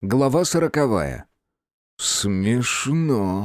Глава сороковая. Смешно.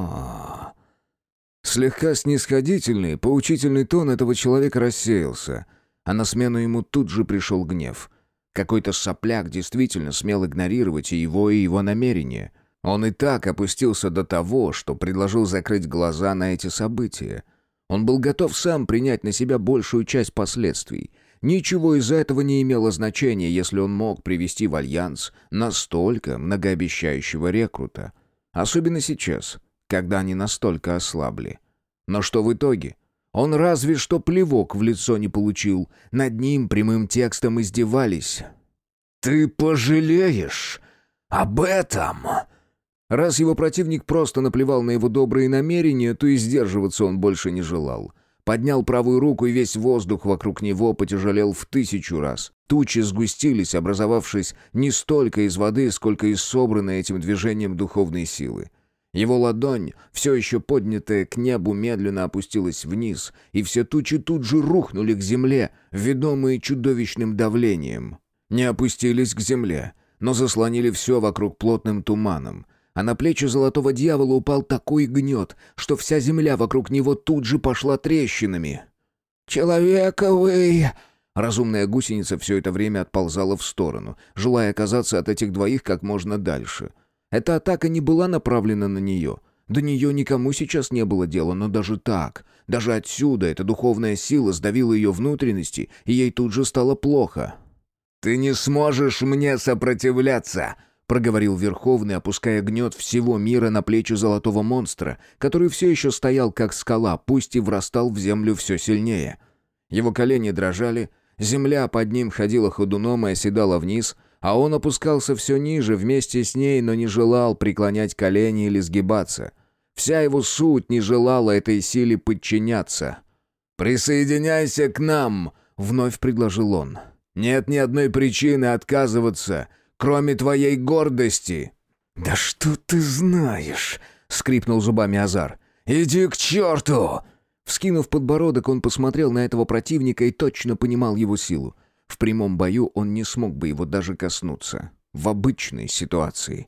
Слегка снисходительный, поучительный тон этого человека рассеялся, а на смену ему тут же пришел гнев. Какой-то сопляк действительно смел игнорировать и его, и его намерения. Он и так опустился до того, что предложил закрыть глаза на эти события. Он был готов сам принять на себя большую часть последствий — Ничего из этого не имело значения, если он мог привести в альянс настолько многообещающего рекрута. Особенно сейчас, когда они настолько ослабли. Но что в итоге? Он разве что плевок в лицо не получил. Над ним прямым текстом издевались. «Ты пожалеешь об этом!» Раз его противник просто наплевал на его добрые намерения, то и сдерживаться он больше не желал. Поднял правую руку, и весь воздух вокруг него потяжелел в тысячу раз. Тучи сгустились, образовавшись не столько из воды, сколько из собранной этим движением духовной силы. Его ладонь, все еще поднятая к небу, медленно опустилась вниз, и все тучи тут же рухнули к земле, ведомые чудовищным давлением. Не опустились к земле, но заслонили все вокруг плотным туманом, а на плечи золотого дьявола упал такой гнет, что вся земля вокруг него тут же пошла трещинами. «Человековый!» Разумная гусеница все это время отползала в сторону, желая оказаться от этих двоих как можно дальше. Эта атака не была направлена на нее. До нее никому сейчас не было дела, но даже так, даже отсюда эта духовная сила сдавила ее внутренности, и ей тут же стало плохо. «Ты не сможешь мне сопротивляться!» Проговорил Верховный, опуская гнет всего мира на плечи золотого монстра, который все еще стоял как скала, пусть и врастал в землю все сильнее. Его колени дрожали, земля под ним ходила ходуном и оседала вниз, а он опускался все ниже вместе с ней, но не желал преклонять колени или сгибаться. Вся его суть не желала этой силе подчиняться. «Присоединяйся к нам!» — вновь предложил он. «Нет ни одной причины отказываться!» Кроме твоей гордости». «Да что ты знаешь?» — скрипнул зубами Азар. «Иди к черту!» Вскинув подбородок, он посмотрел на этого противника и точно понимал его силу. В прямом бою он не смог бы его даже коснуться. В обычной ситуации.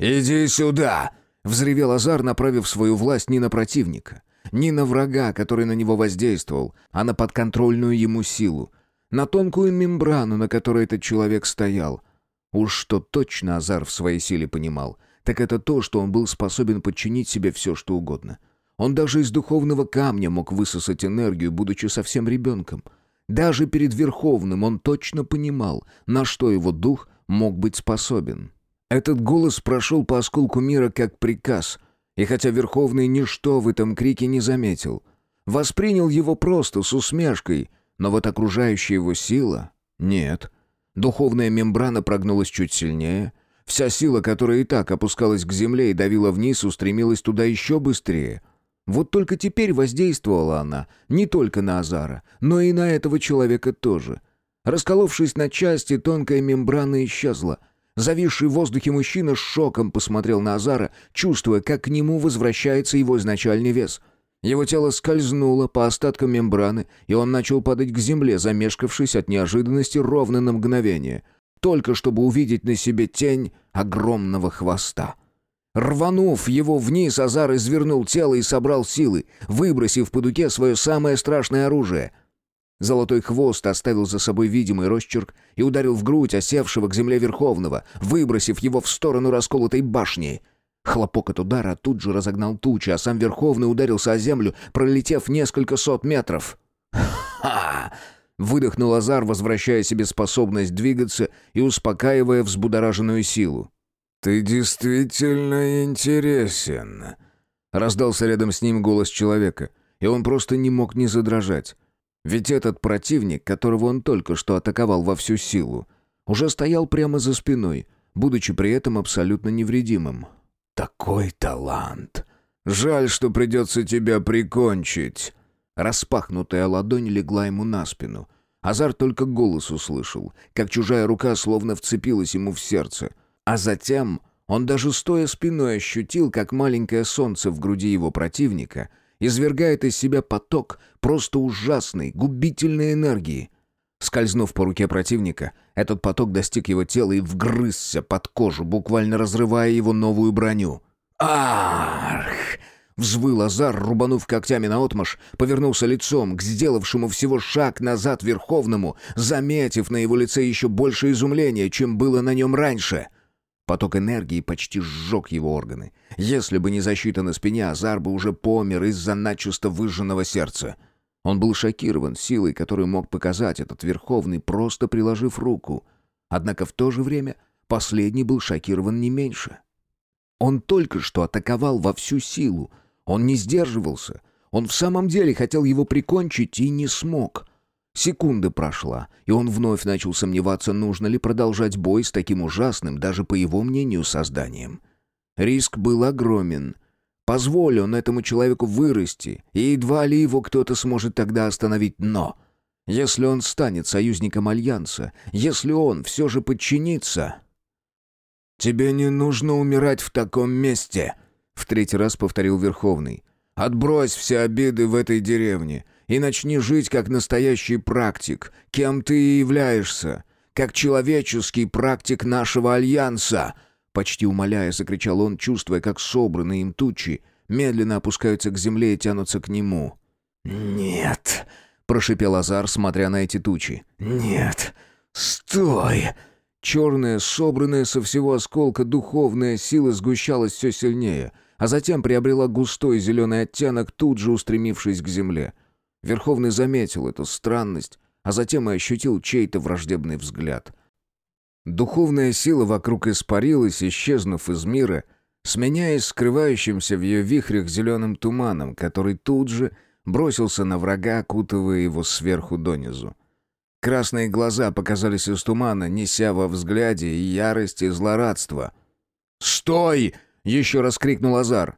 «Иди сюда!» — взревел Азар, направив свою власть не на противника, не на врага, который на него воздействовал, а на подконтрольную ему силу, на тонкую мембрану, на которой этот человек стоял — Уж что точно Азар в своей силе понимал, так это то, что он был способен подчинить себе все, что угодно. Он даже из духовного камня мог высосать энергию, будучи совсем ребенком. Даже перед Верховным он точно понимал, на что его дух мог быть способен. Этот голос прошел по осколку мира как приказ, и хотя Верховный ничто в этом крике не заметил, воспринял его просто с усмешкой, но вот окружающая его сила — нет — Духовная мембрана прогнулась чуть сильнее. Вся сила, которая и так опускалась к земле и давила вниз, устремилась туда еще быстрее. Вот только теперь воздействовала она не только на Азара, но и на этого человека тоже. Расколовшись на части, тонкая мембрана исчезла. Зависший в воздухе мужчина с шоком посмотрел на Азара, чувствуя, как к нему возвращается его изначальный вес — его тело скользнуло по остаткам мембраны, и он начал падать к земле, замешкавшись от неожиданности ровно на мгновение, только чтобы увидеть на себе тень огромного хвоста. Рванув его вниз, Азар извернул тело и собрал силы, выбросив по дуке свое самое страшное оружие. Золотой хвост оставил за собой видимый росчерк и ударил в грудь осевшего к земле Верховного, выбросив его в сторону расколотой башни — Хлопок от удара тут же разогнал тучи, а сам Верховный ударился о землю, пролетев несколько сот метров. «Ха!» — выдохнул Азар, возвращая себе способность двигаться и успокаивая взбудораженную силу. «Ты действительно интересен», — раздался рядом с ним голос человека, и он просто не мог не задрожать. Ведь этот противник, которого он только что атаковал во всю силу, уже стоял прямо за спиной, будучи при этом абсолютно невредимым. Такой талант. Жаль, что придется тебя прикончить. Распахнутая ладонь легла ему на спину. Азар только голос услышал, как чужая рука словно вцепилась ему в сердце. А затем он даже стоя спиной ощутил, как маленькое солнце в груди его противника извергает из себя поток просто ужасной, губительной энергии. Скользнув по руке противника, этот поток достиг его тела и вгрызся под кожу, буквально разрывая его новую броню. «Арх!» Взвыл Азар, рубанув когтями наотмашь, повернулся лицом к сделавшему всего шаг назад Верховному, заметив на его лице еще больше изумления, чем было на нем раньше. Поток энергии почти сжег его органы. Если бы не защита на спине, Азар бы уже помер из-за начисто выжженного сердца. Он был шокирован силой, которую мог показать этот Верховный, просто приложив руку. Однако в то же время последний был шокирован не меньше. Он только что атаковал во всю силу, он не сдерживался. Он в самом деле хотел его прикончить и не смог. Секунда прошла, и он вновь начал сомневаться, нужно ли продолжать бой с таким ужасным, даже по его мнению, созданием. Риск был огромен. Позволь он этому человеку вырасти, и едва ли его кто-то сможет тогда остановить, но... Если он станет союзником Альянса, если он все же подчинится... «Тебе не нужно умирать в таком месте», в третий раз повторил Верховный. «Отбрось все обиды в этой деревне и начни жить как настоящий практик, кем ты и являешься, как человеческий практик нашего альянса!» Почти умоляя, закричал он, чувствуя, как собранные им тучи медленно опускаются к земле и тянутся к нему. «Нет!» — прошипел Азар, смотря на эти тучи. «Нет! Стой!» Черная, собранная со всего осколка духовная сила сгущалась все сильнее, а затем приобрела густой зеленый оттенок, тут же устремившись к земле. Верховный заметил эту странность, а затем и ощутил чей-то враждебный взгляд. Духовная сила вокруг испарилась, исчезнув из мира, сменяясь скрывающимся в ее вихрях зеленым туманом, который тут же бросился на врага, окутывая его сверху донизу. Красные глаза показались из тумана, неся во взгляде и ярость, и злорадство. «Стой!» Еще раз крикнул Азар.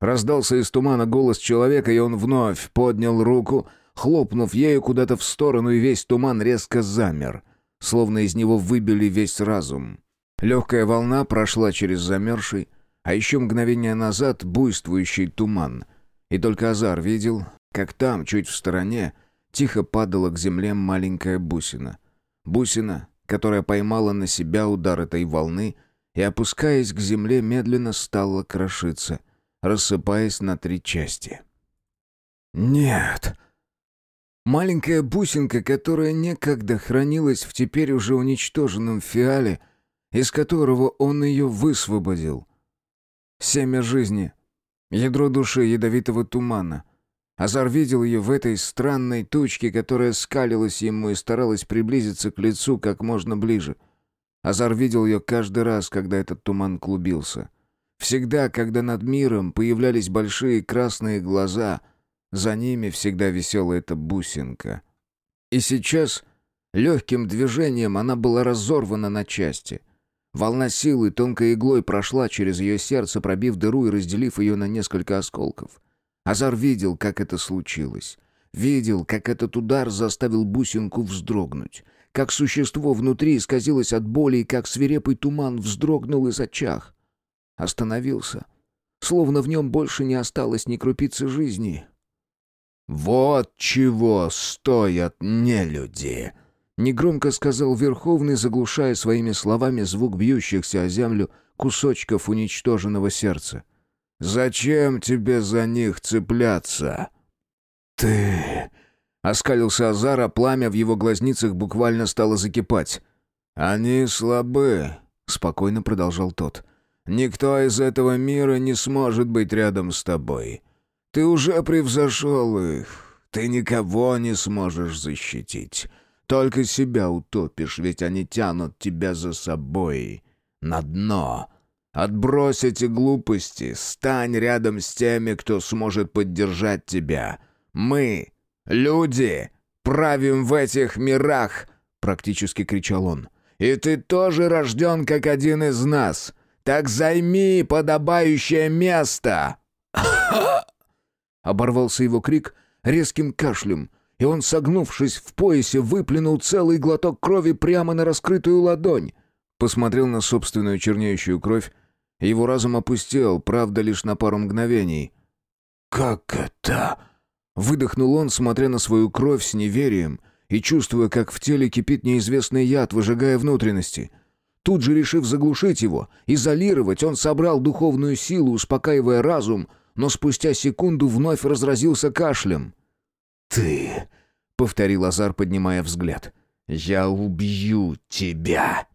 Раздался из тумана голос человека, и он вновь поднял руку, хлопнув ею куда-то в сторону, и весь туман резко замер, словно из него выбили весь разум. Легкая волна прошла через замерзший, а еще мгновение назад буйствующий туман. И только Азар видел, как там, чуть в стороне, тихо падала к земле маленькая бусина. Бусина, которая поймала на себя удар этой волны и, опускаясь к земле, медленно стала крошиться, рассыпаясь на три части. «Нет!» Маленькая бусинка, которая некогда хранилась в теперь уже уничтоженном фиале, из которого он ее высвободил. Семя жизни, ядро души ядовитого тумана. Азар видел ее в этой странной тучке, которая скалилась ему и старалась приблизиться к лицу как можно ближе — Азар видел ее каждый раз, когда этот туман клубился. Всегда, когда над миром появлялись большие красные глаза, за ними всегда висела эта бусинка. И сейчас легким движением она была разорвана на части. Волна силы тонкой иглой прошла через ее сердце, пробив дыру и разделив ее на несколько осколков. Азар видел, как это случилось. Видел, как этот удар заставил бусинку вздрогнуть как существо внутри исказилось от боли и как свирепый туман вздрогнул и зачах. Остановился, словно в нем больше не осталось ни крупицы жизни. «Вот чего стоят нелюди!» Негромко сказал Верховный, заглушая своими словами звук бьющихся о землю кусочков уничтоженного сердца. «Зачем тебе за них цепляться?» «Ты...» Оскалился Азар, а пламя в его глазницах буквально стало закипать. «Они слабы», — спокойно продолжал тот. «Никто из этого мира не сможет быть рядом с тобой. Ты уже превзошел их. Ты никого не сможешь защитить. Только себя утопишь, ведь они тянут тебя за собой. На дно. Отбрось эти глупости. Стань рядом с теми, кто сможет поддержать тебя. Мы «Люди! Правим в этих мирах!» — практически кричал он. «И ты тоже рожден, как один из нас! Так займи подобающее место!» Оборвался его крик резким кашлем, и он, согнувшись в поясе, выплюнул целый глоток крови прямо на раскрытую ладонь. Посмотрел на собственную чернеющую кровь, его разум опустел, правда, лишь на пару мгновений. «Как это?» Выдохнул он, смотря на свою кровь с неверием, и чувствуя, как в теле кипит неизвестный яд, выжигая внутренности. Тут же, решив заглушить его, изолировать, он собрал духовную силу, успокаивая разум, но спустя секунду вновь разразился кашлем. «Ты...» — повторил Азар, поднимая взгляд. «Я убью тебя!»